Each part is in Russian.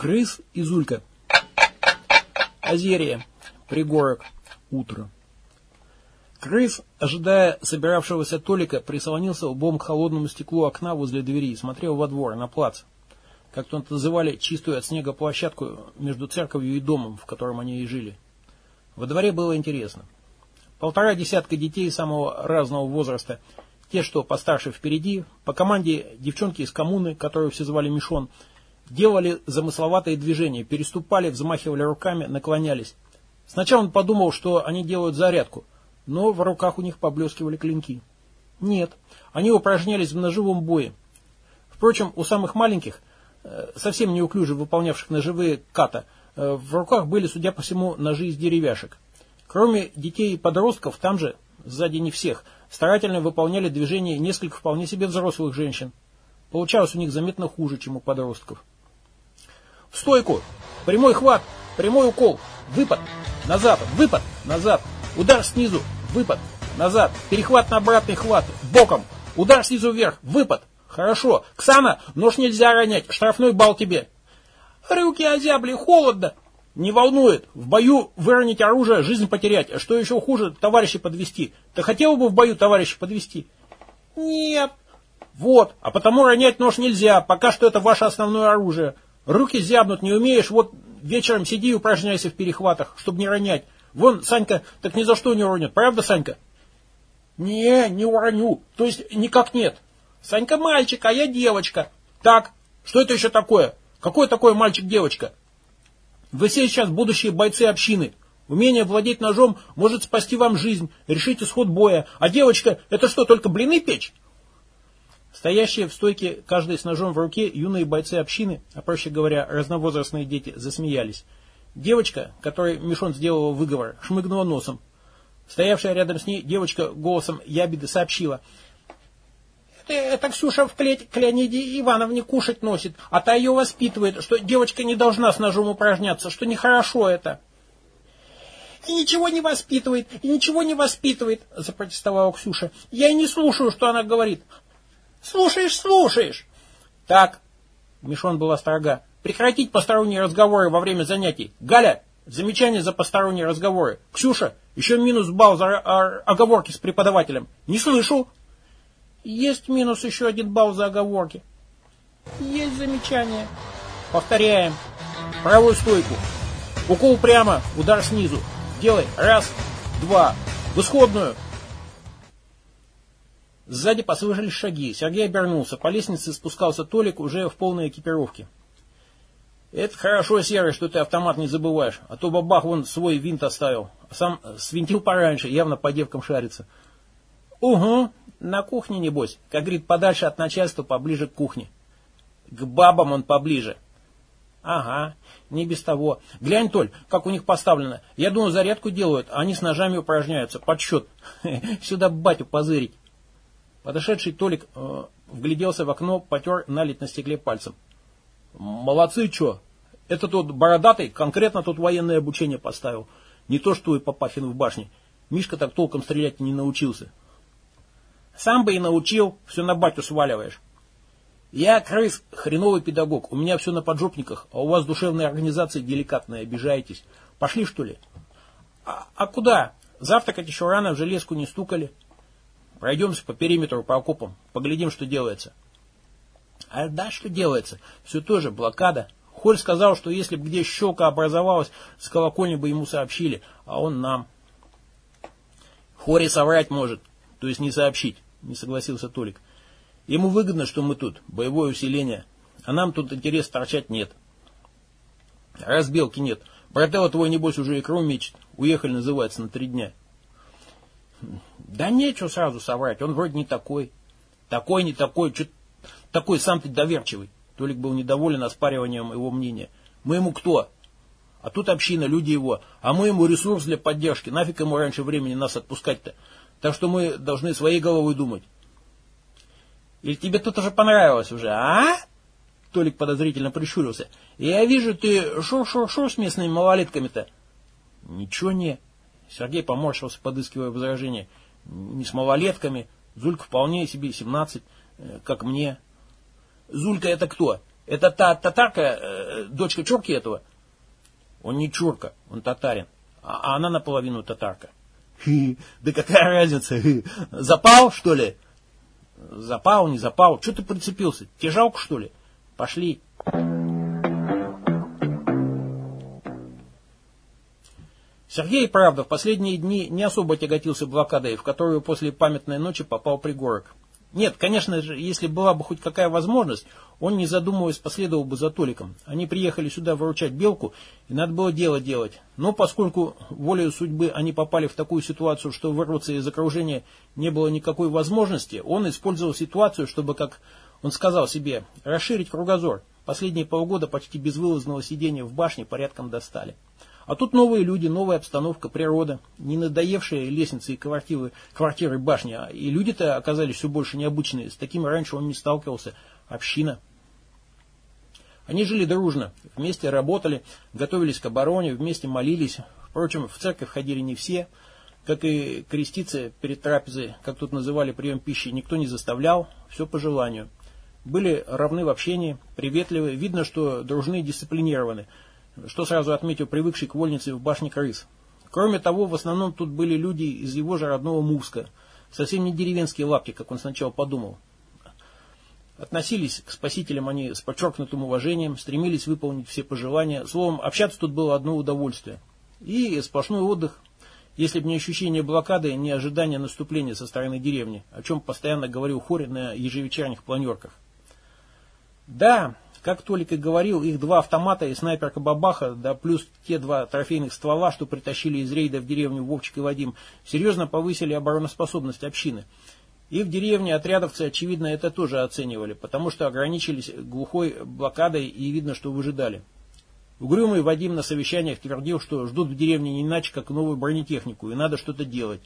Крыс и Зулька. Озерье. Пригорок. Утро. Крыс, ожидая собиравшегося Толика, прислонился лбом к холодному стеклу окна возле двери и смотрел во двор, на плац. Как то называли чистую от снега площадку между церковью и домом, в котором они и жили. Во дворе было интересно. Полтора десятка детей самого разного возраста, те, что постарше впереди, по команде девчонки из коммуны, которую все звали Мишон, делали замысловатые движения, переступали, взмахивали руками, наклонялись. Сначала он подумал, что они делают зарядку, но в руках у них поблескивали клинки. Нет, они упражнялись в ножевом бое. Впрочем, у самых маленьких, э, совсем неуклюже выполнявших ножевые ката, э, в руках были, судя по всему, ножи из деревяшек. Кроме детей и подростков, там же, сзади не всех, старательно выполняли движения несколько вполне себе взрослых женщин. Получалось у них заметно хуже, чем у подростков. В стойку. Прямой хват. Прямой укол. Выпад. Назад. Выпад. Назад. Удар снизу. Выпад. Назад. Перехват на обратный хват. Боком. Удар снизу вверх. Выпад. Хорошо. Ксана, нож нельзя ронять. Штрафной бал тебе. Руки озябли. Холодно. Не волнует. В бою выронить оружие, жизнь потерять. Что еще хуже, товарища подвести. Ты хотел бы в бою товарища подвести? Нет. Вот. А потому ронять нож нельзя. Пока что это ваше основное оружие. Руки зябнут не умеешь, вот вечером сиди и упражняйся в перехватах, чтобы не ронять. Вон, Санька, так ни за что не уронит, правда, Санька? Не, не уроню, то есть никак нет. Санька мальчик, а я девочка. Так, что это еще такое? Какой такой мальчик-девочка? Вы все сейчас будущие бойцы общины. Умение владеть ножом может спасти вам жизнь, решить исход боя. А девочка, это что, только блины печь? Стоящие в стойке, каждый с ножом в руке, юные бойцы общины, а проще говоря, разновозрастные дети, засмеялись. Девочка, которой Мишон сделала выговор, шмыгнула носом. Стоявшая рядом с ней девочка голосом ябеды сообщила. Это, это Ксюша в клеть к Леониде Ивановне кушать носит, а та ее воспитывает, что девочка не должна с ножом упражняться, что нехорошо это. И ничего не воспитывает, и ничего не воспитывает, запротестовала Ксюша. Я и не слушаю, что она говорит. Слушаешь, слушаешь. Так, Мишон была строга. Прекратить посторонние разговоры во время занятий. Галя, замечание за посторонние разговоры. Ксюша, еще минус балл за оговорки с преподавателем. Не слышу. Есть минус еще один балл за оговорки. Есть замечание. Повторяем. Правую стойку. Укол прямо, удар снизу. Делай. Раз, два. В исходную. Сзади послышались шаги. Сергей обернулся. По лестнице спускался Толик уже в полной экипировке. «Это хорошо, Серый, что ты автомат не забываешь, а то бабах вон свой винт оставил. А сам свинтил пораньше, явно по девкам шарится». «Угу, на кухне, небось. Как говорит, подальше от начальства, поближе к кухне». «К бабам он поближе». «Ага, не без того. Глянь, Толь, как у них поставлено. Я думаю, зарядку делают, а они с ножами упражняются. Подсчет. Сюда батю позырить». Подошедший Толик э, вгляделся в окно, потер налить на стекле пальцем. Молодцы, что? Это тот бородатый конкретно тут военное обучение поставил. Не то, что и Папахин в башне. Мишка так толком стрелять не научился. Сам бы и научил, все на батю сваливаешь. Я, крыс, хреновый педагог, у меня все на поджопниках, а у вас душевная организация деликатная, обижаетесь. Пошли, что ли? А, а куда? Завтракать еще рано, в железку не стукали. Пройдемся по периметру, по окопам, поглядим, что делается. А да, что делается? Все тоже блокада. Холь сказал, что если бы где щелка образовалась, с колокольни бы ему сообщили, а он нам. Хори соврать может, то есть не сообщить, не согласился Толик. Ему выгодно, что мы тут, боевое усиление, а нам тут интерес торчать нет. Разбелки нет. Брателло твой, небось, уже икру мечет. Уехали, называется, на три дня. Да нечего сразу соврать, он вроде не такой. Такой, не такой, что такой сам ты доверчивый. Толик был недоволен оспариванием его мнения. Мы ему кто? А тут община, люди его. А мы ему ресурс для поддержки. Нафиг ему раньше времени нас отпускать-то? Так что мы должны своей головой думать. Или тебе тут уже понравилось уже, а? Толик подозрительно прищурился. Я вижу, ты шур-шур-шур с местными малолетками-то. Ничего не. Сергей поморщился, подыскивая возражение. Не с малолетками. Зулька вполне себе 17, э, как мне. Зулька это кто? Это та татарка, э, дочка Чурки этого? Он не Чурка, он татарин, а, а она наполовину татарка. Хи, да какая разница? Хи. Запал, что ли? Запал, не запал. Что ты прицепился? Тебе жалко, что ли? Пошли. Сергей, правда, в последние дни не особо тяготился блокадой, в которую после памятной ночи попал пригорок. Нет, конечно же, если была бы хоть какая возможность, он, не задумываясь, последовал бы за Толиком. Они приехали сюда выручать Белку, и надо было дело делать. Но поскольку волею судьбы они попали в такую ситуацию, что вырваться из окружения не было никакой возможности, он использовал ситуацию, чтобы, как он сказал себе, расширить кругозор. Последние полгода почти безвылазного сидения в башне порядком достали. А тут новые люди, новая обстановка, природа, не надоевшие лестницы и квартиры, квартиры башни. А и люди-то оказались все больше необычные. С такими раньше он не сталкивался. Община. Они жили дружно, вместе работали, готовились к обороне, вместе молились. Впрочем, в церковь ходили не все. Как и креститься перед трапезой, как тут называли прием пищи, никто не заставлял, все по желанию. Были равны в общении, приветливы, видно, что дружны и дисциплинированы – что сразу отметил привыкший к вольнице в башне крыс. Кроме того, в основном тут были люди из его же родного Муска, совсем не деревенские лапки, как он сначала подумал. Относились к спасителям они с подчеркнутым уважением, стремились выполнить все пожелания. Словом, общаться тут было одно удовольствие. И сплошной отдых, если бы не ощущение блокады, не ожидание наступления со стороны деревни, о чем постоянно говорил Хори на ежевечерних планерках. Да, как Толик и говорил, их два автомата и снайперка Бабаха, да плюс те два трофейных ствола, что притащили из рейда в деревню Вовчик и Вадим, серьезно повысили обороноспособность общины. И в деревне отрядовцы, очевидно, это тоже оценивали, потому что ограничились глухой блокадой и видно, что выжидали. Угрюмый Вадим на совещаниях твердил, что ждут в деревне не иначе, как новую бронетехнику, и надо что-то делать.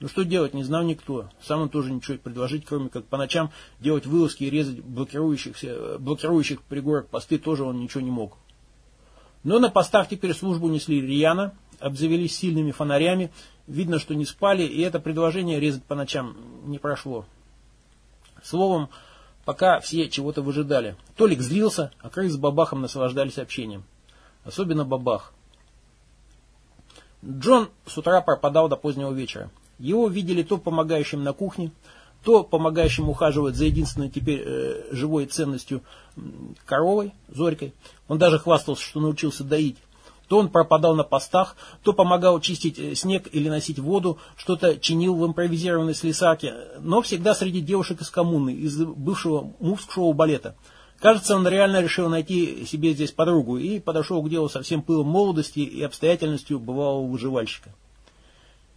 Ну что делать, не знал никто. Сам он тоже ничего предложить, кроме как по ночам делать вылазки и резать блокирующихся, блокирующих пригорок посты тоже он ничего не мог. Но на постах теперь службу несли рьяно, обзавелись сильными фонарями, видно, что не спали, и это предложение резать по ночам не прошло. Словом, пока все чего-то выжидали. Толик злился, а крыс с Бабахом наслаждались общением. Особенно Бабах. Джон с утра пропадал до позднего вечера. Его видели то помогающим на кухне, то помогающим ухаживать за единственной теперь э, живой ценностью коровой, Зорькой. Он даже хвастался, что научился доить. То он пропадал на постах, то помогал чистить э, снег или носить воду, что-то чинил в импровизированной слесарке, но всегда среди девушек из коммуны, из бывшего мувского балета. Кажется, он реально решил найти себе здесь подругу и подошел к делу со всем пылом молодости и обстоятельностью бывалого выживальщика.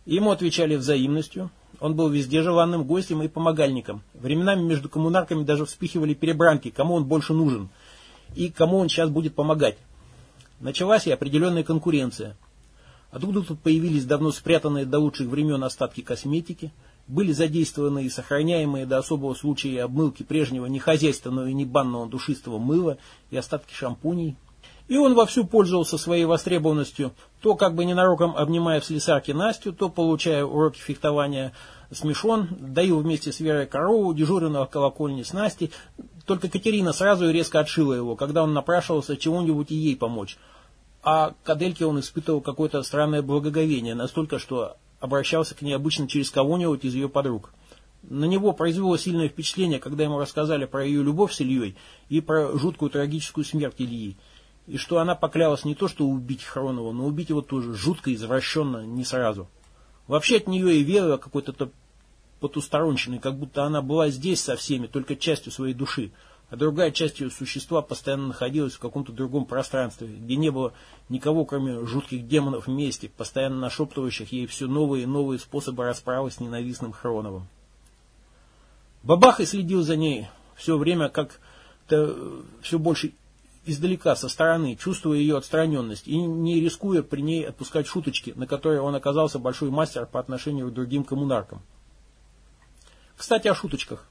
Ему отвечали взаимностью. Он был везде желанным гостем и помогальником. Временами между коммунарками даже вспихивали перебранки, кому он больше нужен и кому он сейчас будет помогать. Началась и определенная конкуренция. Откуда тут появились давно спрятанные до лучших времен остатки косметики, были задействованы и сохраняемые до особого случая обмылки прежнего нехозяйственного и небанного душистого мыла и остатки шампуней, и он вовсю пользовался своей востребованностью, то как бы ненароком обнимая в слесарке Настю, то получая уроки фехтования смешон, доил вместе с Верой корову, дежурил на колокольне с Настей. Только Катерина сразу и резко отшила его, когда он напрашивался чего-нибудь и ей помочь. А к Адельке он испытывал какое-то странное благоговение, настолько, что обращался к ней обычно через кого-нибудь из ее подруг. На него произвело сильное впечатление, когда ему рассказали про ее любовь с Ильей и про жуткую трагическую смерть Ильи и что она поклялась не то, что убить Хронова, но убить его тоже жутко, извращенно, не сразу. Вообще от нее и вера какой-то потусторонщиной, как будто она была здесь со всеми, только частью своей души, а другая часть ее существа постоянно находилась в каком-то другом пространстве, где не было никого, кроме жутких демонов вместе, постоянно нашептывающих ей все новые и новые способы расправы с ненавистным Хроновым. Бабах и следил за ней все время, как-то все больше издалека, со стороны, чувствуя ее отстраненность и не рискуя при ней отпускать шуточки, на которые он оказался большой мастер по отношению к другим коммунаркам. Кстати, о шуточках.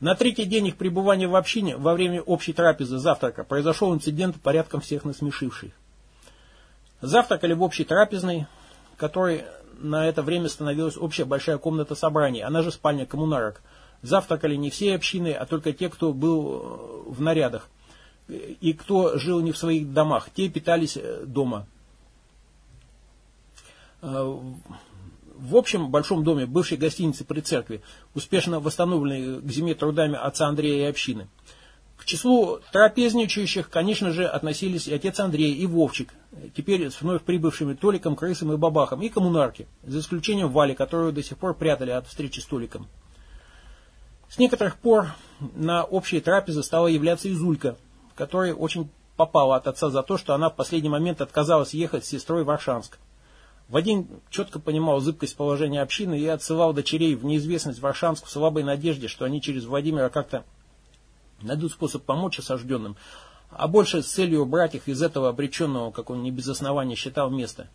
На третий день их пребывания в общине, во время общей трапезы завтрака, произошел инцидент, порядком всех насмешивший. Завтракали в общей трапезной, которой на это время становилась общая большая комната собраний, она же спальня коммунарок. Завтракали не все общины, а только те, кто был в нарядах – и кто жил не в своих домах, те питались э, дома. Э, в общем большом доме бывшей гостиницы при церкви, успешно восстановленной к зиме трудами отца Андрея и общины. К числу трапезничающих, конечно же, относились и отец Андрей, и Вовчик, теперь с вновь прибывшими Толиком, Крысом и Бабахом, и коммунарки, за исключением Вали, которую до сих пор прятали от встречи с Толиком. С некоторых пор на общие трапезы стала являться Изулька, которая очень попала от отца за то, что она в последний момент отказалась ехать с сестрой в Аршанск. Вадим четко понимал зыбкость положения общины и отсылал дочерей в неизвестность в Аршанск в слабой надежде, что они через Владимира как-то найдут способ помочь осажденным, а больше с целью убрать их из этого обреченного, как он не без основания считал, места.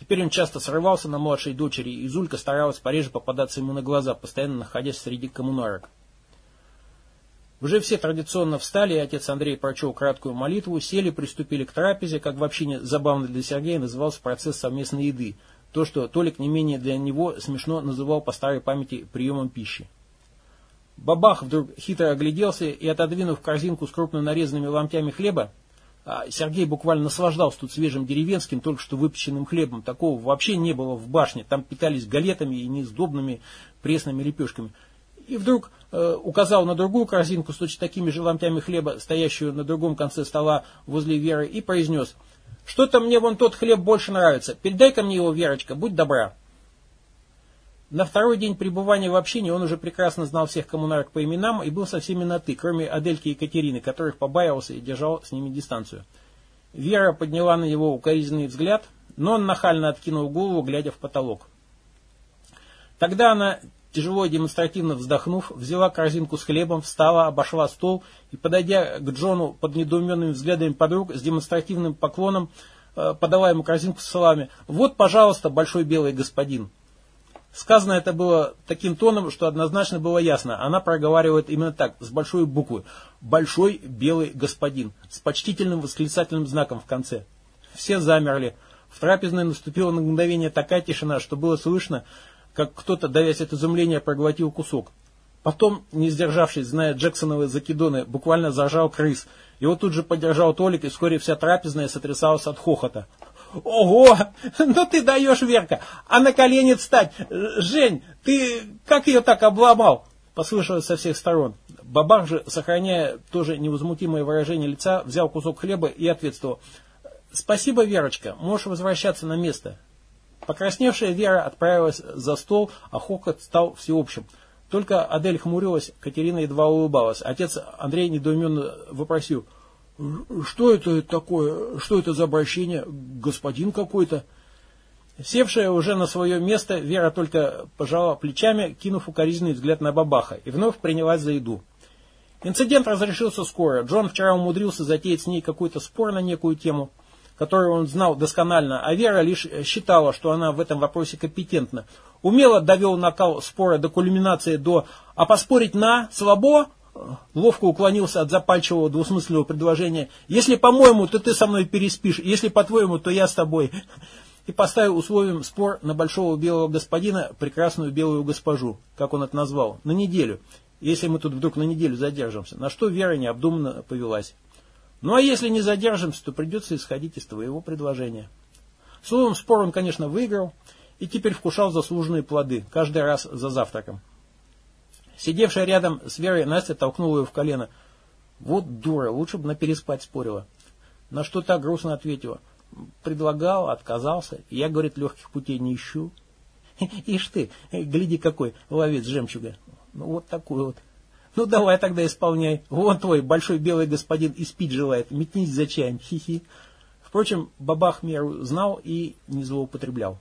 Теперь он часто срывался на младшей дочери, и Зулька старалась пореже попадаться ему на глаза, постоянно находясь среди коммунарок. Уже все традиционно встали, и отец Андрей прочел краткую молитву, сели, приступили к трапезе, как в общине забавно для Сергея назывался процесс совместной еды. То, что Толик не менее для него смешно называл по старой памяти приемом пищи. Бабах вдруг хитро огляделся и, отодвинув корзинку с крупно нарезанными ломтями хлеба, а Сергей буквально наслаждался тут свежим деревенским, только что выпеченным хлебом. Такого вообще не было в башне. Там питались галетами и несдобными пресными лепешками и вдруг э, указал на другую корзинку с точно такими же ломтями хлеба, стоящую на другом конце стола возле Веры, и произнес, «Что-то мне вон тот хлеб больше нравится. Передай-ка мне его, Верочка, будь добра». На второй день пребывания в общине он уже прекрасно знал всех коммунарок по именам и был со всеми на «ты», кроме Адельки и Екатерины, которых побаивался и держал с ними дистанцию. Вера подняла на него укоризненный взгляд, но он нахально откинул голову, глядя в потолок. Тогда она Тяжело демонстративно вздохнув, взяла корзинку с хлебом, встала, обошла стол и, подойдя к Джону под недоуменными взглядами подруг, с демонстративным поклоном э, подала ему корзинку с салами. «Вот, пожалуйста, большой белый господин». Сказано это было таким тоном, что однозначно было ясно. Она проговаривает именно так, с большой буквы. «Большой белый господин», с почтительным восклицательным знаком в конце. Все замерли. В трапезной наступила на мгновение такая тишина, что было слышно, как кто-то, давясь от изумления, проглотил кусок. Потом, не сдержавшись, зная Джексоновые закидоны, буквально зажал крыс. Его тут же поддержал Толик, и вскоре вся трапезная сотрясалась от хохота. «Ого! Ну ты даешь, Верка! А на колени встать! Жень, ты как ее так обломал?» Послышалось со всех сторон. Бабах же, сохраняя тоже невозмутимое выражение лица, взял кусок хлеба и ответствовал. «Спасибо, Верочка, можешь возвращаться на место. Покрасневшая Вера отправилась за стол, а хохот стал всеобщим. Только Адель хмурилась, Катерина едва улыбалась. Отец Андрей недоуменно вопросил, что это такое, что это за обращение, господин какой-то? Севшая уже на свое место, Вера только пожала плечами, кинув укоризненный взгляд на бабаха, и вновь принялась за еду. Инцидент разрешился скоро. Джон вчера умудрился затеять с ней какой-то спор на некую тему которую он знал досконально, а Вера лишь считала, что она в этом вопросе компетентна. Умело довел накал спора до кульминации до «а поспорить на слабо?» Ловко уклонился от запальчивого двусмысленного предложения «если по-моему, то ты со мной переспишь, если по-твоему, то я с тобой» и поставил условием спор на большого белого господина, прекрасную белую госпожу, как он это назвал, на неделю, если мы тут вдруг на неделю задержимся, на что Вера необдуманно повелась. Ну а если не задержимся, то придется исходить из твоего предложения. Словом, спор он, конечно, выиграл и теперь вкушал заслуженные плоды, каждый раз за завтраком. Сидевшая рядом с Верой Настя толкнула ее в колено. Вот дура, лучше бы на переспать спорила. На что так грустно ответила. Предлагал, отказался. Я, говорит, легких путей не ищу. Ишь ты, гляди какой ловец жемчуга. Ну вот такой вот. Ну давай тогда исполняй. Вон твой большой белый господин и спить желает. Метнись за чаем. Хи-хи. Впрочем, бабах меру знал и не злоупотреблял.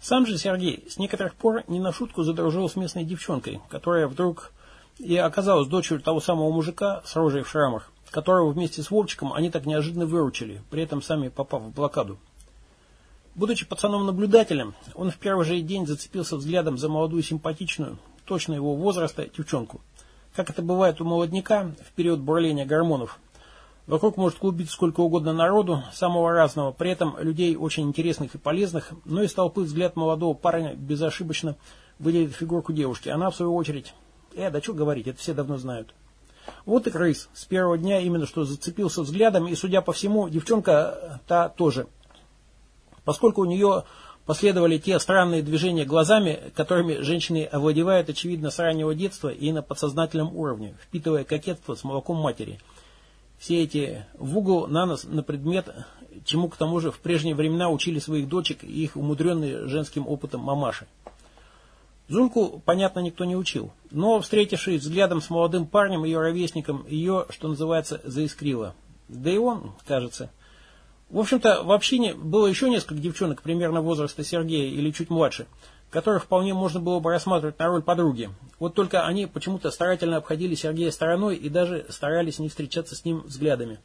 Сам же Сергей с некоторых пор не на шутку задружил с местной девчонкой, которая вдруг и оказалась дочерью того самого мужика с рожей в шрамах, которого вместе с Вовчиком они так неожиданно выручили, при этом сами попав в блокаду. Будучи пацаном-наблюдателем, он в первый же день зацепился взглядом за молодую симпатичную, точно его возраста, девчонку. Как это бывает у молодняка в период бурления гормонов. Вокруг может клубиться сколько угодно народу, самого разного, при этом людей очень интересных и полезных, но из толпы взгляд молодого парня безошибочно выделит фигурку девушки. Она, в свою очередь, Э, да что говорить, это все давно знают. Вот и крыс. С первого дня именно что зацепился взглядом, и, судя по всему, девчонка та тоже. Поскольку у нее последовали те странные движения глазами, которыми женщины овладевают, очевидно, с раннего детства и на подсознательном уровне, впитывая кокетство с молоком матери. Все эти в угол на нос на предмет, чему к тому же в прежние времена учили своих дочек и их умудренные женским опытом мамаши. Зульку, понятно, никто не учил, но, встретившись взглядом с молодым парнем, ее ровесником, ее, что называется, заискрило. Да и он, кажется. В общем-то, в общине было еще несколько девчонок примерно возраста Сергея или чуть младше, которых вполне можно было бы рассматривать на роль подруги. Вот только они почему-то старательно обходили Сергея стороной и даже старались не встречаться с ним взглядами.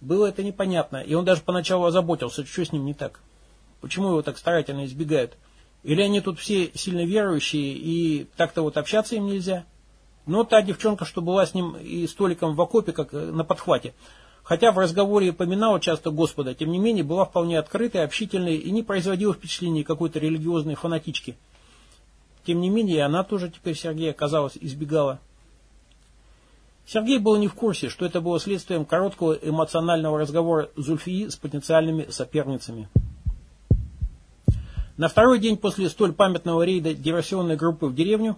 Было это непонятно, и он даже поначалу озаботился, что с ним не так. Почему его так старательно избегают? Или они тут все сильно верующие, и так-то вот общаться им нельзя? Но та девчонка, что была с ним и столиком в окопе, как на подхвате, хотя в разговоре поминала часто Господа, тем не менее была вполне открытой, общительной и не производила впечатления какой-то религиозной фанатички. Тем не менее, она тоже теперь Сергея, казалось, избегала. Сергей был не в курсе, что это было следствием короткого эмоционального разговора Зульфии с потенциальными соперницами. На второй день после столь памятного рейда диверсионной группы в деревню,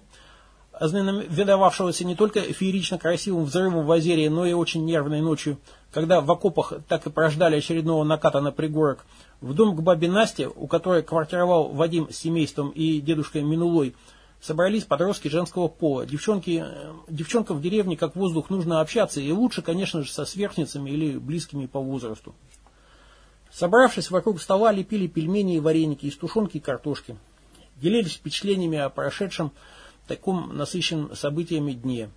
знаменовавшегося не только феерично красивым взрывом в озере, но и очень нервной ночью, когда в окопах так и прождали очередного наката на пригорок, в дом к бабе Насте, у которой квартировал Вадим с семейством и дедушкой Минулой, собрались подростки женского пола. Девчонки, девчонкам в деревне как воздух нужно общаться, и лучше, конечно же, со сверстницами или близкими по возрасту. Собравшись вокруг стола, лепили пельмени и вареники из тушенки и картошки. Делились впечатлениями о прошедшем таком насыщенном событиями дне.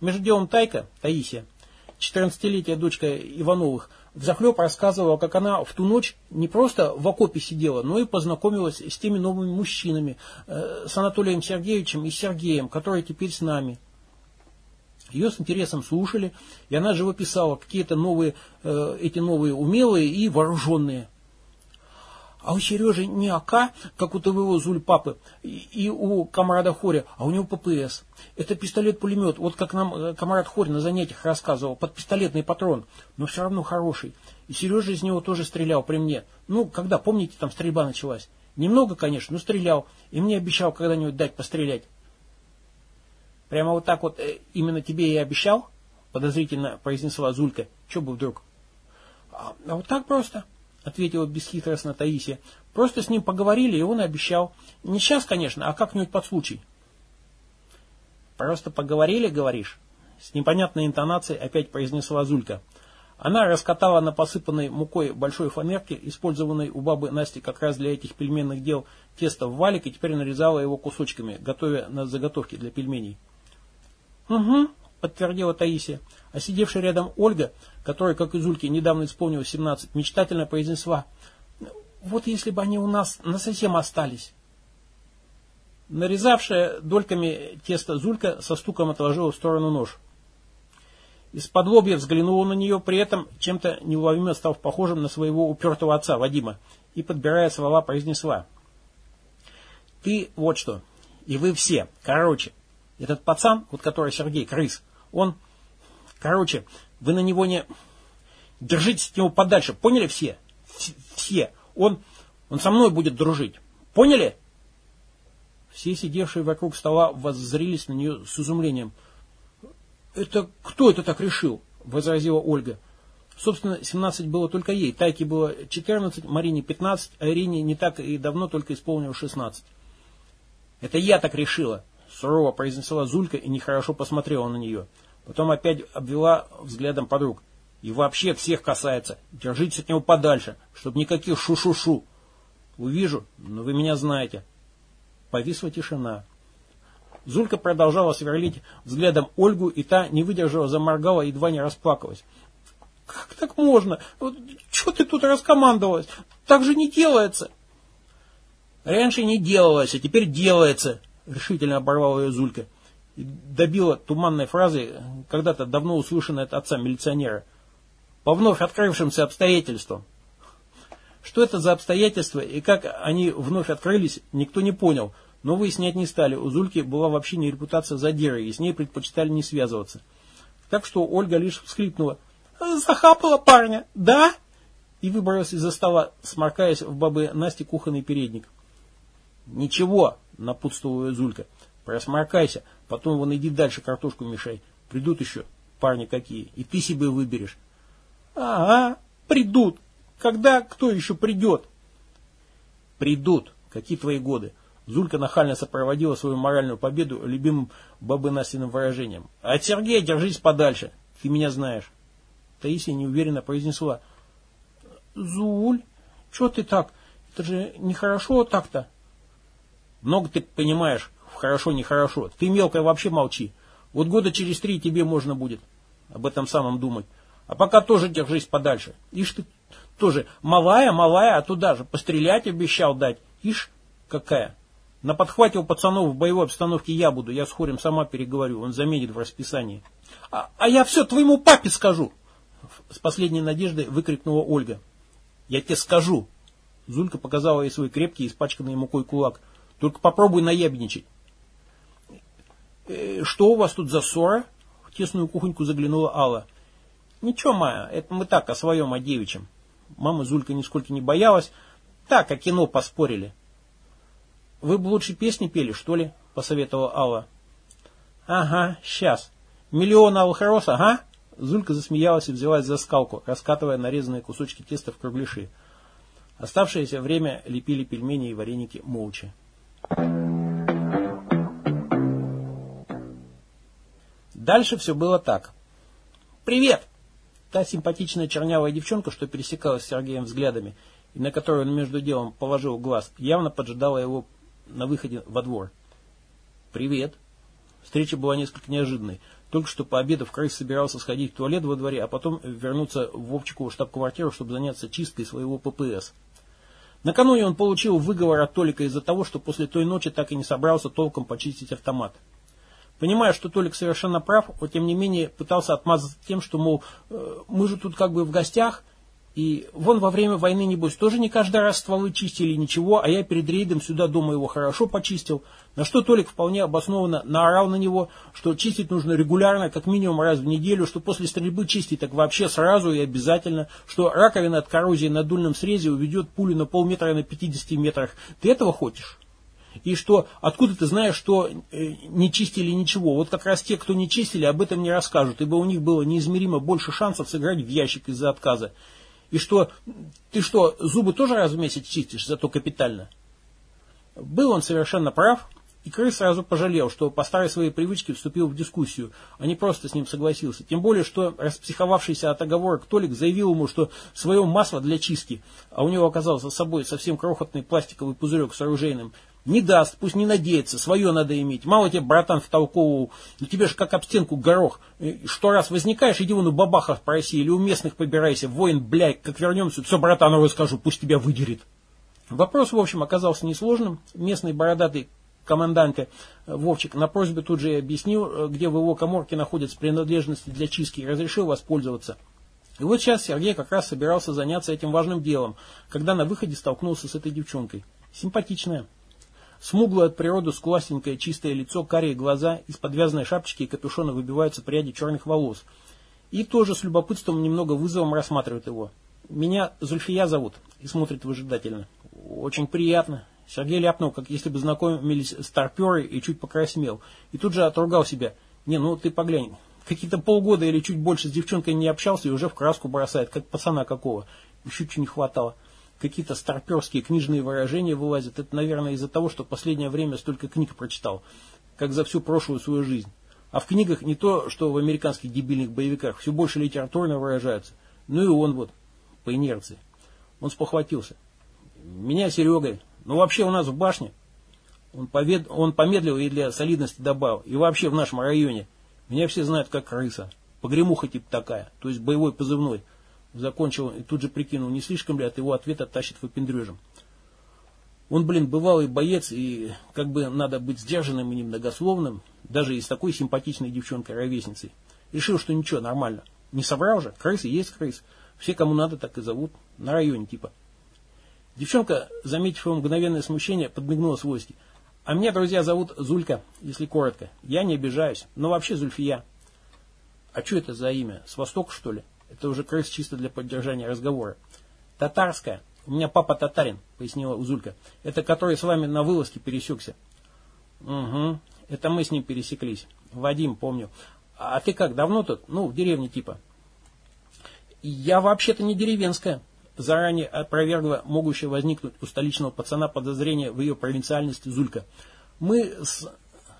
Между делом Тайка, Таисия, 14-летняя дочка Ивановых, взахлеб рассказывала, как она в ту ночь не просто в окопе сидела, но и познакомилась с теми новыми мужчинами, э, с Анатолием Сергеевичем и Сергеем, которые теперь с нами. Ее с интересом слушали, и она живописала какие-то новые, э, эти новые умелые и вооруженные. А у Сережи не АК, как у твоего Зульпапы, и, и у комрада Хоря, а у него ППС. Это пистолет-пулемет, вот как нам э, комрад Хорь на занятиях рассказывал, под пистолетный патрон, но все равно хороший. И Сережа из него тоже стрелял при мне. Ну, когда, помните, там стрельба началась. Немного, конечно, но стрелял. И мне обещал когда-нибудь дать пострелять. Прямо вот так вот э, именно тебе я обещал? Подозрительно произнесла Зулька. Че бы вдруг? А, а вот так просто, ответила бесхитростно Таисия. Просто с ним поговорили, и он обещал. Не сейчас, конечно, а как-нибудь под случай. Просто поговорили, говоришь? С непонятной интонацией опять произнесла Зулька. Она раскатала на посыпанной мукой большой фанерке, использованной у бабы Насти как раз для этих пельменных дел, тесто в валик и теперь нарезала его кусочками, готовя на заготовки для пельменей. «Угу», — подтвердила Таисия. А сидевшая рядом Ольга, которая, как и Зульке, недавно исполнилось 17, мечтательно произнесла, «Вот если бы они у нас насовсем остались». Нарезавшая дольками тесто Зулька со стуком отложила в сторону нож. Из-под лобья взглянула на нее, при этом чем-то неуловимо став похожим на своего упертого отца Вадима, и, подбирая слова, произнесла. «Ты вот что, и вы все, короче, этот пацан, вот который Сергей Крыс, он, короче, вы на него не... Держитесь от него подальше, поняли все? Все. Он, он со мной будет дружить. Поняли? Все сидевшие вокруг стола воззрились на нее с изумлением. «Это кто это так решил?» – возразила Ольга. Собственно, 17 было только ей. Тайке было 14, Марине 15, а Ирине не так и давно только исполнилось 16. «Это я так решила», сурово произнесла Зулька и нехорошо посмотрела на нее. Потом опять обвела взглядом подруг. И вообще всех касается. Держитесь от него подальше, чтобы никаких шу-шу-шу. Увижу, но вы меня знаете. Повисла тишина. Зулька продолжала сверлить взглядом Ольгу, и та, не выдержала, заморгала, едва не расплакалась. «Как так можно? Что ты тут раскомандовалась? Так же не делается!» «Раньше не делалось, а теперь делается!» Решительно оборвал ее Зулька. И добила туманной фразой, когда-то давно услышанной от отца милиционера. По вновь открывшимся обстоятельствам. Что это за обстоятельства и как они вновь открылись, никто не понял. Но выяснять не стали. У Зульки была вообще не репутация задиры, и с ней предпочитали не связываться. Так что Ольга лишь всхлипнула. «Захапала парня, да?» И выбралась из-за стола, сморкаясь в бабы Насти кухонный передник. «Ничего», — напутствовала Зулька, — «просморкайся, потом вон иди дальше картошку мешай. Придут еще парни какие, и ты себе выберешь». «Ага, придут. Когда кто еще придет?» «Придут. Какие твои годы?» Зулька нахально сопроводила свою моральную победу любимым бабы Настиным выражением. «От Сергея держись подальше, ты меня знаешь». Таисия неуверенно произнесла. «Зуль, что ты так? Это же нехорошо так-то». «Много ты понимаешь, хорошо-нехорошо. Ты мелкая вообще молчи. Вот года через три тебе можно будет об этом самом думать. А пока тоже держись подальше. Ишь ты тоже малая, малая, а туда же пострелять обещал дать. Ишь, какая. На подхвате у пацанов в боевой обстановке я буду, я с Хорем сама переговорю, он заменит в расписании. А, а я все твоему папе скажу! С последней надеждой выкрикнула Ольга. Я тебе скажу! Зулька показала ей свой крепкий, испачканный мукой кулак. Только попробуй наябничать. «Э, «Что у вас тут за ссора?» В тесную кухоньку заглянула Алла. «Ничего, Майя, это мы так, о своем, о девичьем». Мама Зулька нисколько не боялась. Так, о кино поспорили. «Вы бы лучше песни пели, что ли?» – посоветовала Алла. «Ага, сейчас. Миллион алых роз, ага?» Зулька засмеялась и взялась за скалку, раскатывая нарезанные кусочки теста в кругляши. Оставшееся время лепили пельмени и вареники молча. Дальше все было так. «Привет!» Та симпатичная чернявая девчонка, что пересекалась с Сергеем взглядами, и на которую он между делом положил глаз, явно поджидала его на выходе во двор. «Привет!» Встреча была несколько неожиданной. Только что пообедав, Крыс собирался сходить в туалет во дворе, а потом вернуться в Вовчикову штаб-квартиру, чтобы заняться чисткой своего ППС. Накануне он получил выговор от Толика из-за того, что после той ночи так и не собрался толком почистить автомат. Понимая, что Толик совершенно прав, но тем не менее пытался отмазаться тем, что, мол, «Э, мы же тут как бы в гостях, и вон во время войны, небось, тоже не каждый раз стволы чистили, ничего, а я перед рейдом сюда дома его хорошо почистил. На что Толик вполне обоснованно наорал на него, что чистить нужно регулярно, как минимум раз в неделю, что после стрельбы чистить так вообще сразу и обязательно, что раковина от коррозии на дульном срезе уведет пулю на полметра на 50 метрах. Ты этого хочешь? И что, откуда ты знаешь, что э, не чистили ничего? Вот как раз те, кто не чистили, об этом не расскажут, ибо у них было неизмеримо больше шансов сыграть в ящик из-за отказа. И что, ты что, зубы тоже раз в месяц чистишь, зато капитально? Был он совершенно прав, и Крыс сразу пожалел, что по старой своей привычке вступил в дискуссию, а не просто с ним согласился. Тем более, что распсиховавшийся от оговорок Толик заявил ему, что свое масло для чистки, а у него оказался с собой совсем крохотный пластиковый пузырек с оружейным, не даст, пусть не надеется, свое надо иметь. Мало тебе, братан, втолковывал, ну тебе же как об стенку горох. Что раз возникаешь, иди вон у бабахов проси, или у местных побирайся, воин, блядь, как вернемся, все братану расскажу, пусть тебя выдерет. Вопрос, в общем, оказался несложным. Местный бородатый команданте Вовчик на просьбе тут же объяснил, где в его коморке находятся принадлежности для чистки, и разрешил воспользоваться. И вот сейчас Сергей как раз собирался заняться этим важным делом, когда на выходе столкнулся с этой девчонкой. Симпатичная. Смуглое от природы скуластенькое чистое лицо, карие глаза, из подвязанной шапочки и капюшона выбиваются пряди черных волос. И тоже с любопытством, немного вызовом рассматривает его. «Меня Зульфия зовут» и смотрит выжидательно. «Очень приятно». Сергей ляпнул, как если бы знакомились старперы и чуть покраснел. И тут же отругал себя. «Не, ну ты поглянь, какие-то полгода или чуть больше с девчонкой не общался и уже в краску бросает, как пацана какого. Еще чуть не хватало какие-то старперские книжные выражения вылазят. Это, наверное, из-за того, что в последнее время столько книг прочитал, как за всю прошлую свою жизнь. А в книгах не то, что в американских дебильных боевиках, все больше литературно выражаются. Ну и он вот, по инерции. Он спохватился. Меня Серегой. Ну вообще у нас в башне. Он, повед... он помедлил и для солидности добавил. И вообще в нашем районе. Меня все знают как крыса. Погремуха типа такая. То есть боевой позывной. Закончил и тут же прикинул, не слишком ли от его ответа тащит выпендрежем. Он, блин, бывалый боец, и как бы надо быть сдержанным и немногословным, даже и с такой симпатичной девчонкой-ровесницей. Решил, что ничего, нормально. Не собрал же, крысы есть крыс. Все, кому надо, так и зовут. На районе типа. Девчонка, заметив его мгновенное смущение, подмигнула свойски. А меня, друзья, зовут Зулька, если коротко. Я не обижаюсь, но вообще Зульфия. А что это за имя? С востока, что ли? Это уже крыс чисто для поддержания разговора. Татарская. У меня папа татарин, пояснила Узулька. Это который с вами на вылазке пересекся. Угу. Это мы с ним пересеклись. Вадим, помню. А ты как, давно тут? Ну, в деревне типа. Я вообще-то не деревенская. Заранее опровергла могущее возникнуть у столичного пацана подозрение в ее провинциальности Зулька. Мы с,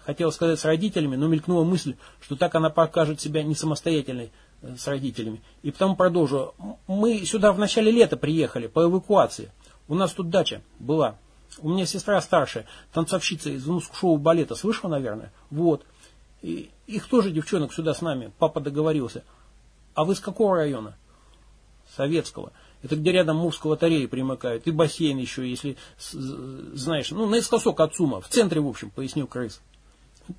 хотел сказать с родителями, но мелькнула мысль, что так она покажет себя не самостоятельной с родителями. И потому продолжу. Мы сюда в начале лета приехали по эвакуации. У нас тут дача была. У меня сестра старшая, танцовщица из шоу балета. Слышал, наверное? Вот. И их тоже девчонок сюда с нами. Папа договорился. А вы с какого района? Советского. Это где рядом Мувского лотереи примыкают. И бассейн еще, если знаешь. Ну, наискосок от Сума. В центре, в общем, пояснил крыс.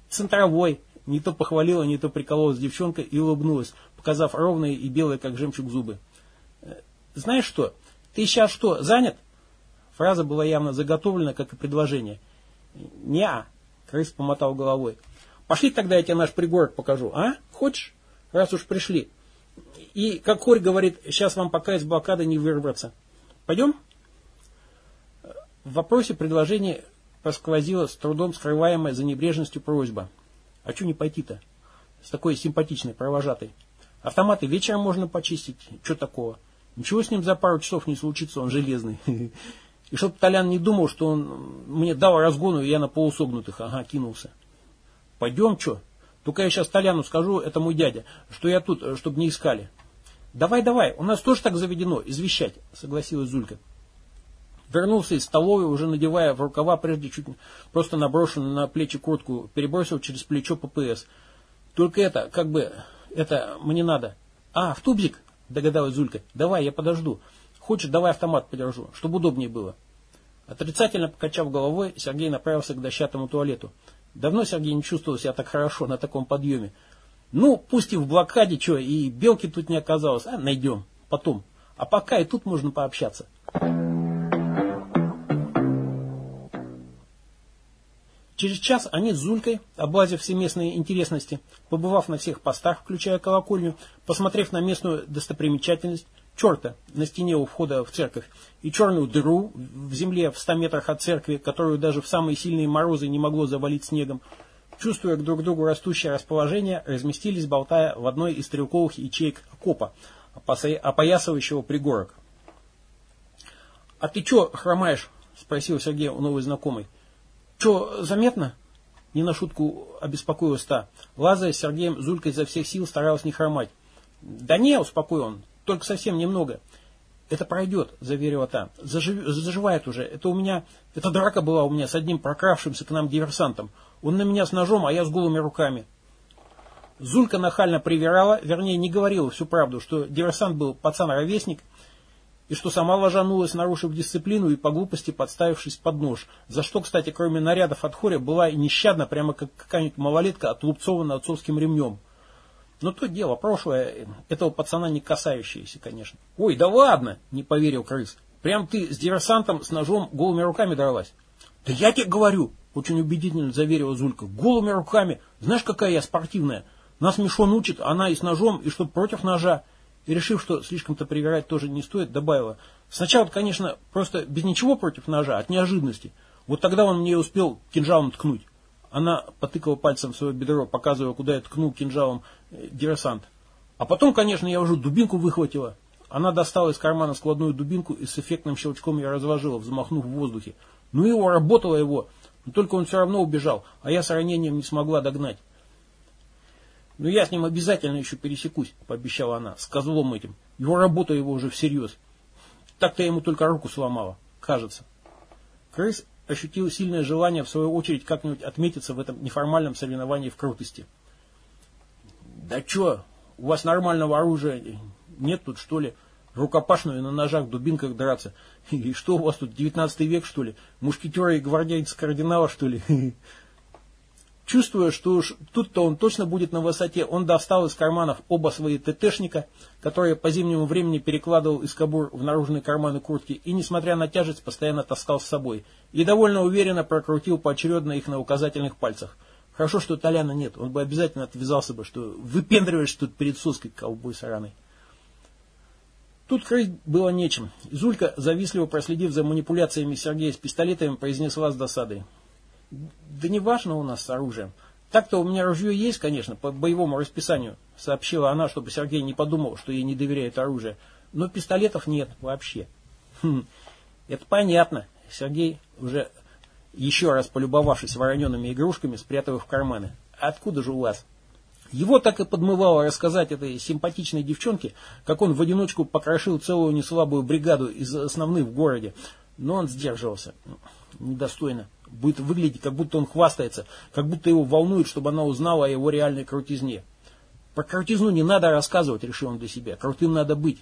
Центровой. Не то похвалила, не то прикололась девчонка и улыбнулась, показав ровные и белые, как жемчуг, зубы. «Э, знаешь что? Ты сейчас что, занят? Фраза была явно заготовлена, как и предложение. «Не-а», крыс помотал головой. «Пошли тогда я тебе наш пригород покажу, а? Хочешь? Раз уж пришли. И, как Хорь говорит, сейчас вам пока из блокады не вырваться. Пойдем?» В вопросе предложения просквозила с трудом скрываемая за небрежностью просьба. «А что не пойти-то? С такой симпатичной провожатой. Автоматы вечером можно почистить. Что такого? Ничего с ним за пару часов не случится, он железный». И чтоб Толян не думал, что он мне дал разгону, и я на полусогнутых, ага, кинулся. Пойдем, что? Только я сейчас Толяну скажу, это мой дядя, что я тут, э, чтобы не искали. Давай, давай, у нас тоже так заведено, извещать, согласилась Зулька. Вернулся из столовой, уже надевая в рукава, прежде чуть просто наброшенную на плечи куртку, перебросил через плечо ППС. Только это, как бы, это мне надо. А, в тубзик, догадалась Зулька. Давай, я подожду. Хочешь, давай автомат подержу, чтобы удобнее было. Отрицательно покачав головой, Сергей направился к дощатому туалету. Давно Сергей не чувствовал себя так хорошо на таком подъеме. Ну, пусть и в блокаде, что, и белки тут не оказалось, а найдем, потом. А пока и тут можно пообщаться. Через час они с Зулькой, облазив все местные интересности, побывав на всех постах, включая колокольню, посмотрев на местную достопримечательность, черта на стене у входа в церковь и черную дыру в земле в ста метрах от церкви, которую даже в самые сильные морозы не могло завалить снегом, чувствуя к друг другу растущее расположение, разместились, болтая в одной из стрелковых ячеек окопа, опоясывающего пригорок. «А ты что хромаешь?» – спросил Сергей у новой знакомой. «Че, заметно?» Не на шутку обеспокоилась та. Лазая с Сергеем, Зулька изо всех сил старалась не хромать. «Да не», – успокоил он, только совсем немного. Это пройдет, заверила та. Зажив... Заживает уже. Это у меня... Эта драка была у меня с одним прокравшимся к нам диверсантом. Он на меня с ножом, а я с голыми руками. Зулька нахально привирала, вернее, не говорила всю правду, что диверсант был пацан-ровесник, и что сама ложанулась, нарушив дисциплину и по глупости подставившись под нож, за что, кстати, кроме нарядов от хоря, была и нещадна, прямо как какая-нибудь малолетка, отлупцована отцовским ремнем. Но то дело прошлое, этого пацана не касающееся, конечно. Ой, да ладно, не поверил крыс. Прям ты с диверсантом с ножом голыми руками дралась. Да я тебе говорю, очень убедительно заверила Зулька. Голыми руками. Знаешь, какая я спортивная. Нас Мишон учит, она и с ножом, и что против ножа. И решив, что слишком-то привирать тоже не стоит, добавила. Сначала, конечно, просто без ничего против ножа, от неожиданности. Вот тогда он мне успел кинжалом ткнуть. Она потыкала пальцем в свое бедро, показывая, куда я ткнул кинжалом э, диверсант. А потом, конечно, я уже дубинку выхватила. Она достала из кармана складную дубинку и с эффектным щелчком ее разложила, взмахнув в воздухе. Ну его, работала его. Но только он все равно убежал, а я с ранением не смогла догнать. «Ну я с ним обязательно еще пересекусь», — пообещала она, — «с козлом этим. Его работа его уже всерьез. Так-то ему только руку сломала, кажется». Крыс ощутил сильное желание, в свою очередь, как-нибудь отметиться в этом неформальном соревновании в крутости. «Да что, у вас нормального оружия нет тут, что ли? Рукопашную на ножах, дубинках драться. И что у вас тут, 19 век, что ли? Мушкетеры и гвардейцы кардинала, что ли?» Чувствуя, что уж тут-то он точно будет на высоте, он достал из карманов оба свои ТТшника, которые по зимнему времени перекладывал из кобур в наружные карманы куртки, и, несмотря на тяжесть, постоянно таскал с собой. И довольно уверенно прокрутил поочередно их на указательных пальцах. Хорошо, что Толяна нет, он бы обязательно отвязался бы, что выпендриваешь тут перед соской ковбой сараной. Тут крыть было нечем. Зулька, завистливо проследив за манипуляциями Сергея с пистолетами, произнесла с досадой. Да не важно у нас с оружием. Так-то у меня ружье есть, конечно, по боевому расписанию, сообщила она, чтобы Сергей не подумал, что ей не доверяет оружие. Но пистолетов нет вообще. Хм, это понятно. Сергей, уже еще раз полюбовавшись вороненными игрушками, спрятал их в карманы. Откуда же у вас? Его так и подмывало рассказать этой симпатичной девчонке, как он в одиночку покрошил целую неслабую бригаду из основных в городе. Но он сдерживался. Недостойно будет выглядеть, как будто он хвастается, как будто его волнует, чтобы она узнала о его реальной крутизне. Про крутизну не надо рассказывать, решил он для себя. Крутым надо быть.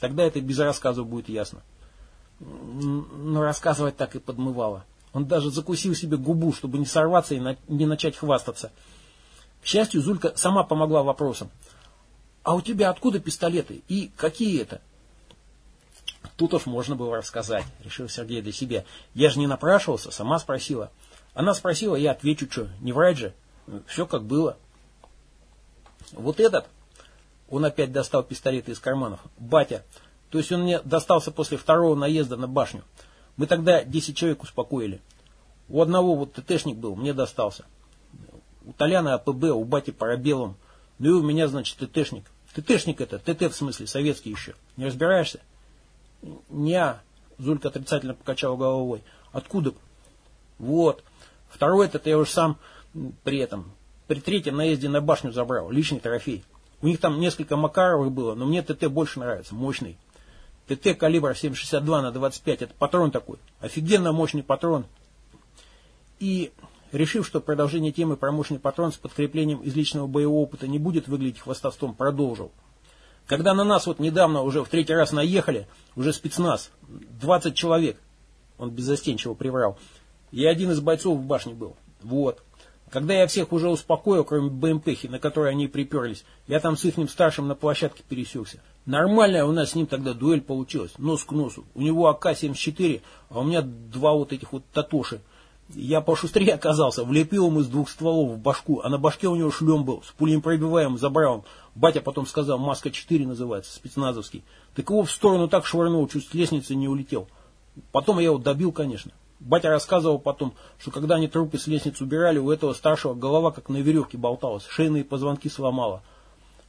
Тогда это без рассказов будет ясно. Но рассказывать так и подмывало. Он даже закусил себе губу, чтобы не сорваться и не начать хвастаться. К счастью, Зулька сама помогла вопросом. «А у тебя откуда пистолеты? И какие это?» Тут уж можно было рассказать, решил Сергей для себя. Я же не напрашивался, сама спросила. Она спросила, я отвечу, что, не врать же. Все как было. Вот этот, он опять достал пистолеты из карманов, батя. То есть он мне достался после второго наезда на башню. Мы тогда 10 человек успокоили. У одного вот ТТшник был, мне достался. У Толяна АПБ, у бати парабеллум. Ну и у меня, значит, ТТшник. ТТшник это, ТТ в смысле, советский еще. Не разбираешься? Не, Зулька отрицательно покачал головой. Откуда? Вот. Второй этот я уже сам при этом, при третьем наезде на башню забрал. Личный трофей. У них там несколько Макаровых было, но мне ТТ больше нравится, мощный. ТТ калибр 7,62 на 25, это патрон такой. Офигенно мощный патрон. И решив, что продолжение темы про мощный патрон с подкреплением из личного боевого опыта не будет выглядеть хвастовством, продолжил. Когда на нас вот недавно уже в третий раз наехали, уже спецназ, 20 человек, он беззастенчиво приврал, и один из бойцов в башне был. Вот. Когда я всех уже успокоил, кроме БМПхи, на которой они приперлись, я там с их старшим на площадке пересекся. Нормальная у нас с ним тогда дуэль получилась, нос к носу. У него АК-74, а у меня два вот этих вот татоши. Я пошустрее оказался, влепил ему из двух стволов в башку, а на башке у него шлем был, с пулеметпробиваемым забрал. Батя потом сказал, Маска-4 называется, спецназовский. Так его в сторону так швырнул, чуть с лестницы не улетел. Потом я его добил, конечно. Батя рассказывал потом, что когда они трупы с лестницы убирали, у этого старшего голова как на веревке болталась, шейные позвонки сломала.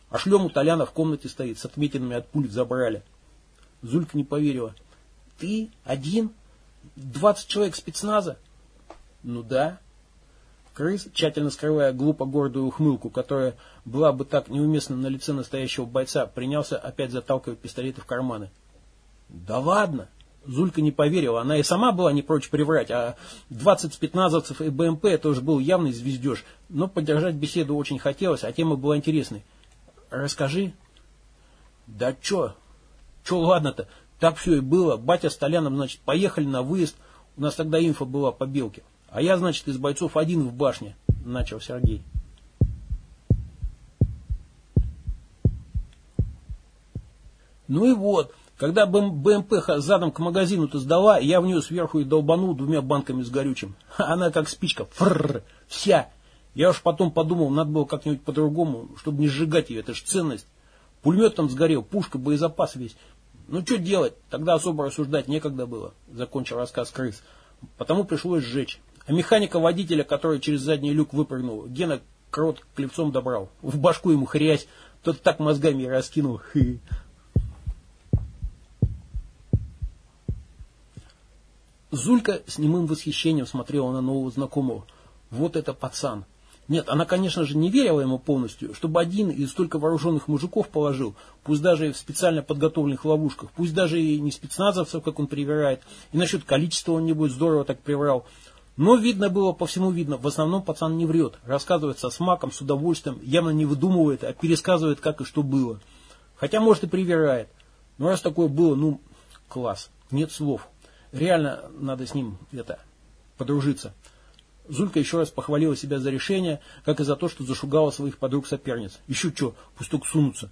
А шлем у Толяна в комнате стоит, с отметинами от пуль забрали. Зулька не поверила. Ты один? Двадцать человек спецназа? Ну да. Крыс, тщательно скрывая глупо гордую ухмылку, которая была бы так неуместна на лице настоящего бойца, принялся опять заталкивать пистолеты в карманы. Да ладно! Зулька не поверила, она и сама была не прочь приврать, а 20 спецназовцев и БМП это уже был явный звездеж, но поддержать беседу очень хотелось, а тема была интересной. Расскажи. Да чё? Чё ладно-то? Так все и было. Батя с Толяном, значит, поехали на выезд. У нас тогда инфа была по белке. А я, значит, из бойцов один в башне, начал Сергей. Ну и вот, когда БМП задом к магазину-то сдала, я в нее сверху и долбанул двумя банками с горючим. Она как спичка, фрррр, вся. Я уж потом подумал, надо было как-нибудь по-другому, чтобы не сжигать ее, это же ценность. Пулемет там сгорел, пушка, боезапас весь. Ну что делать, тогда особо рассуждать некогда было, закончил рассказ крыс. Потому пришлось сжечь. А механика-водителя, который через задний люк выпрыгнул, Гена крот клевцом добрал. В башку ему хрясь. Тот так мозгами раскинул. Хы. Зулька с немым восхищением смотрела на нового знакомого. Вот это пацан. Нет, она, конечно же, не верила ему полностью, чтобы один из столько вооруженных мужиков положил, пусть даже и в специально подготовленных ловушках, пусть даже и не спецназовцев, как он привирает, и насчет количества он не будет здорово так приврал. Но видно было, по всему видно, в основном пацан не врет, рассказывает со смаком, с удовольствием, явно не выдумывает, а пересказывает, как и что было. Хотя, может, и привирает. Но раз такое было, ну, класс, нет слов. Реально надо с ним это, подружиться. Зулька еще раз похвалила себя за решение, как и за то, что зашугала своих подруг-соперниц. Еще что, пусть только сунутся.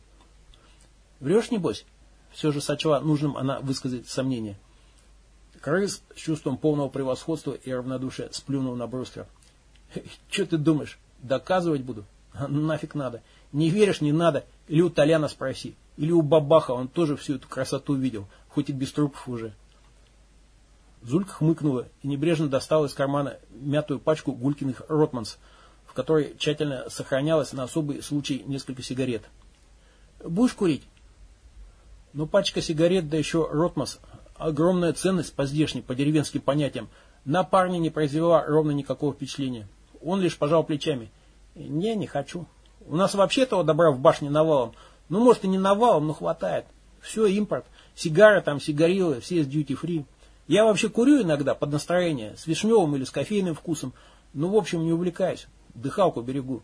Врешь, небось? Все же сочла нужным она высказать сомнение. Крыс с чувством полного превосходства и равнодушия сплюнул на Брустера. Че ты думаешь, доказывать буду? Нафиг надо. Не веришь, не надо. Или у Толяна спроси. Или у Бабаха, он тоже всю эту красоту видел, хоть и без трупов уже. Зулька хмыкнула и небрежно достала из кармана мятую пачку гулькиных ротманс, в которой тщательно сохранялось на особый случай несколько сигарет. «Будешь курить?» Но пачка сигарет, да еще ротманс, огромная ценность по здешним, по деревенским понятиям, на парня не произвела ровно никакого впечатления. Он лишь пожал плечами. «Не, не хочу. У нас вообще этого добра в башне навалом. Ну, может, и не навалом, но хватает. Все импорт. Сигары там, сигарилы, все из duty-free. Я вообще курю иногда под настроение, с вишневым или с кофейным вкусом. Ну, в общем, не увлекаюсь. Дыхалку берегу.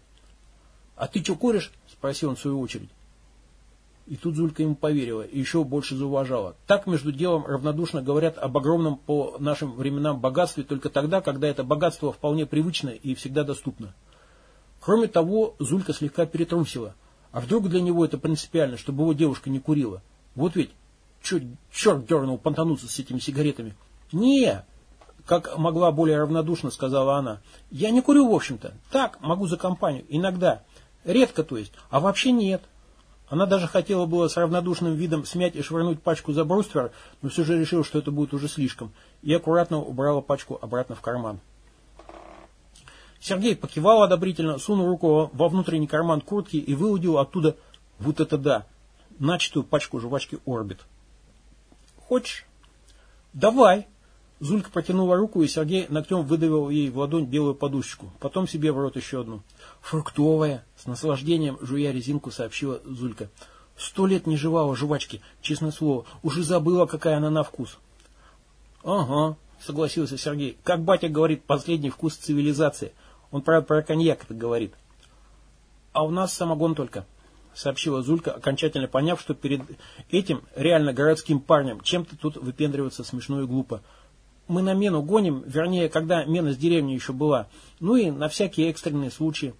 А ты что куришь? Спросил он в свою очередь. И тут Зулька ему поверила и еще больше зауважала. Так, между делом, равнодушно говорят об огромном по нашим временам богатстве только тогда, когда это богатство вполне привычно и всегда доступно. Кроме того, Зулька слегка перетрусила. А вдруг для него это принципиально, чтобы его девушка не курила? Вот ведь Че, черт дернул понтануться с этими сигаретами? Не, как могла более равнодушно, сказала она. Я не курю, в общем-то. Так, могу за компанию. Иногда. Редко, то есть. А вообще нет. Она даже хотела было с равнодушным видом смять и швырнуть пачку за бруствер, но все же решила, что это будет уже слишком, и аккуратно убрала пачку обратно в карман. Сергей покивал одобрительно, сунул руку во внутренний карман куртки и выудил оттуда вот это да, начатую пачку жвачки «Орбит». Хочешь? Давай. Зулька протянула руку, и Сергей ногтем выдавил ей в ладонь белую подушечку. Потом себе в рот еще одну. Фруктовая. С наслаждением, жуя резинку, сообщила Зулька. Сто лет не жевала жвачки, честное слово. Уже забыла, какая она на вкус. Ага, согласился Сергей. Как батя говорит, последний вкус цивилизации. Он, правда, про коньяк это говорит. А у нас самогон только сообщила Зулька, окончательно поняв, что перед этим реально городским парнем чем-то тут выпендриваться смешно и глупо. Мы на мену гоним, вернее, когда мена с деревни еще была, ну и на всякие экстренные случаи.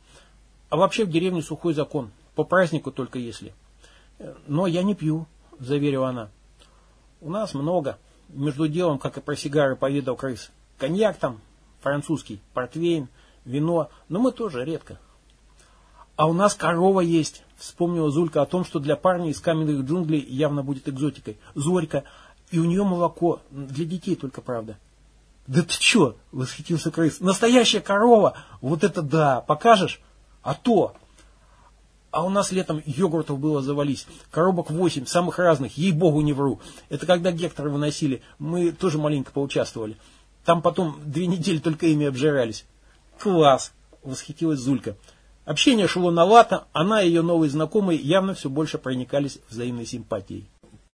А вообще в деревне сухой закон, по празднику только если. Но я не пью, заверила она. У нас много. Между делом, как и про сигары поведал крыс. Коньяк там, французский, портвейн, вино, но мы тоже редко. А у нас корова есть, Вспомнила Зулька о том, что для парня из каменных джунглей явно будет экзотикой. Зорька. И у нее молоко. Для детей только, правда. Да ты че? Восхитился крыс. Настоящая корова. Вот это да. Покажешь? А то. А у нас летом йогуртов было завались. Коробок восемь, самых разных. Ей-богу не вру. Это когда Гектора выносили. Мы тоже маленько поучаствовали. Там потом две недели только ими обжирались. Класс. Восхитилась Зулька. Общение шло на лата, она и ее новые знакомые явно все больше проникались взаимной симпатией.